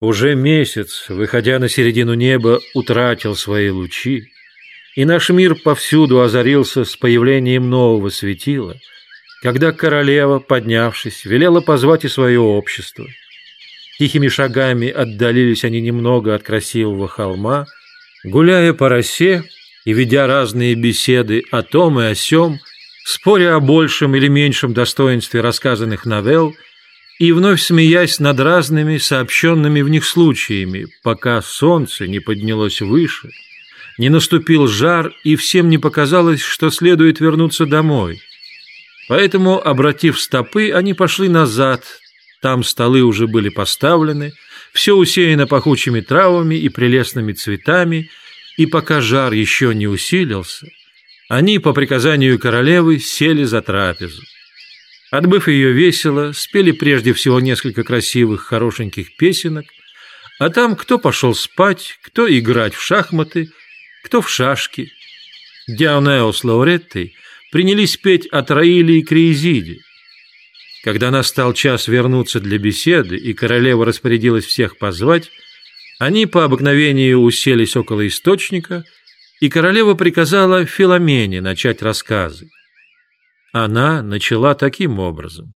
Уже месяц, выходя на середину неба, утратил свои лучи, и наш мир повсюду озарился с появлением нового светила, когда королева, поднявшись, велела позвать и свое общество. Тихими шагами отдалились они немного от красивого холма, гуляя по росе и ведя разные беседы о том и о сём, споря о большем или меньшем достоинстве рассказанных новелл, и вновь смеясь над разными сообщенными в них случаями, пока солнце не поднялось выше, не наступил жар, и всем не показалось, что следует вернуться домой. Поэтому, обратив стопы, они пошли назад, там столы уже были поставлены, все усеяно пахучими травами и прелестными цветами, и пока жар еще не усилился, они, по приказанию королевы, сели за трапезу. Отбыв ее весело, спели прежде всего несколько красивых, хорошеньких песенок, а там кто пошел спать, кто играть в шахматы, кто в шашки. Дионео с Лауреттой принялись петь о Троиле и Криезиде. Когда настал час вернуться для беседы, и королева распорядилась всех позвать, они по обыкновению уселись около источника, и королева приказала Филомене начать рассказы. Она начала таким образом.